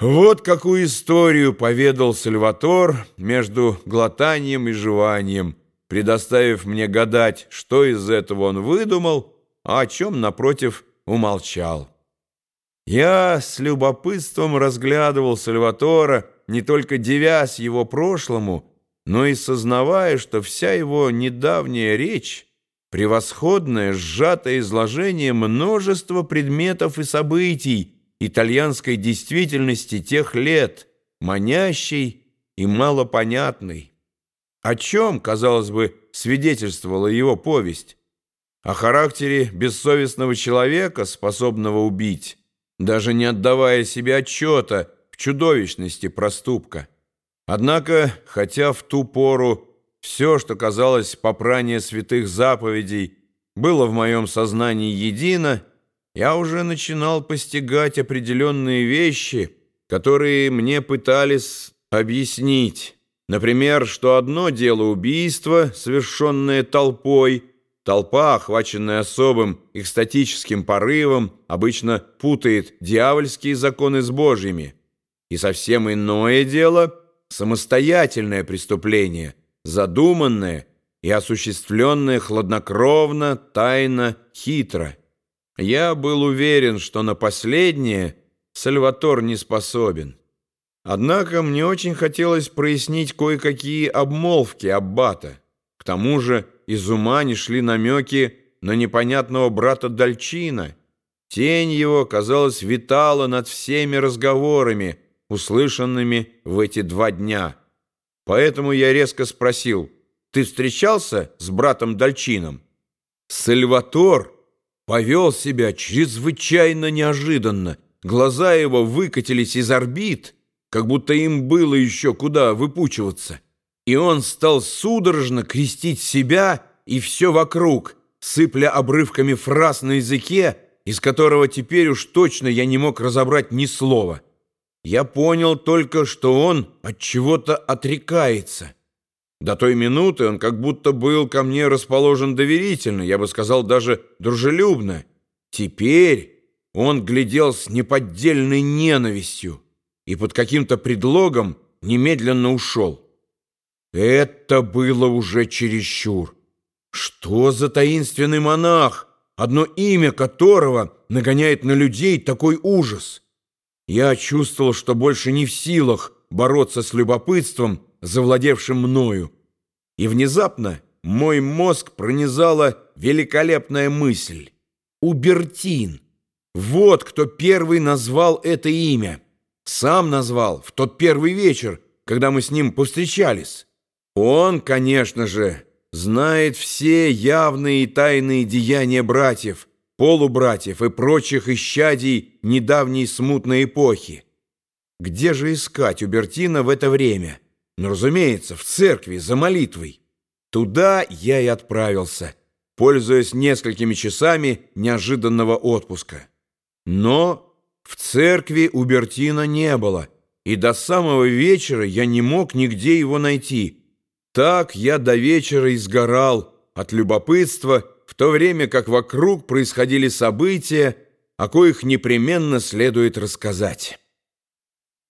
Вот какую историю поведал Сальватор между глотанием и жеванием, предоставив мне гадать, что из этого он выдумал, а о чем, напротив, умолчал. Я с любопытством разглядывал Сальватора, не только девясь его прошлому, но и сознавая, что вся его недавняя речь — превосходное сжатое изложение множества предметов и событий, итальянской действительности тех лет, манящей и малопонятной. О чем, казалось бы, свидетельствовала его повесть? О характере бессовестного человека, способного убить, даже не отдавая себе отчета в чудовищности проступка. Однако, хотя в ту пору все, что казалось попрание святых заповедей, было в моем сознании едино, я уже начинал постигать определенные вещи, которые мне пытались объяснить. Например, что одно дело убийство, совершенное толпой, толпа, охваченная особым экстатическим порывом, обычно путает дьявольские законы с божьими. И совсем иное дело — самостоятельное преступление, задуманное и осуществленное хладнокровно, тайно, хитро. Я был уверен, что на последнее Сальватор не способен. Однако мне очень хотелось прояснить кое-какие обмолвки Аббата. К тому же из ума не шли намеки на непонятного брата Дальчина. Тень его, казалось, витала над всеми разговорами, услышанными в эти два дня. Поэтому я резко спросил, «Ты встречался с братом Дальчином?» «Сальватор!» Повел себя чрезвычайно неожиданно. Глаза его выкатились из орбит, как будто им было еще куда выпучиваться. И он стал судорожно крестить себя и все вокруг, сыпля обрывками фраз на языке, из которого теперь уж точно я не мог разобрать ни слова. Я понял только, что он от чего-то отрекается. До той минуты он как будто был ко мне расположен доверительно, я бы сказал, даже дружелюбно. Теперь он глядел с неподдельной ненавистью и под каким-то предлогом немедленно ушел. Это было уже чересчур. Что за таинственный монах, одно имя которого нагоняет на людей такой ужас? Я чувствовал, что больше не в силах бороться с любопытством, завладевшим мною. И внезапно мой мозг пронизала великолепная мысль. Убертин. Вот кто первый назвал это имя. Сам назвал в тот первый вечер, когда мы с ним повстречались. Он, конечно же, знает все явные и тайные деяния братьев, полубратьев и прочих исчадий недавней смутной эпохи. Где же искать Убертина в это время? Ну, разумеется, в церкви, за молитвой. Туда я и отправился, пользуясь несколькими часами неожиданного отпуска. Но в церкви Убертина не было, и до самого вечера я не мог нигде его найти. Так я до вечера изгорал от любопытства, в то время как вокруг происходили события, о коих непременно следует рассказать».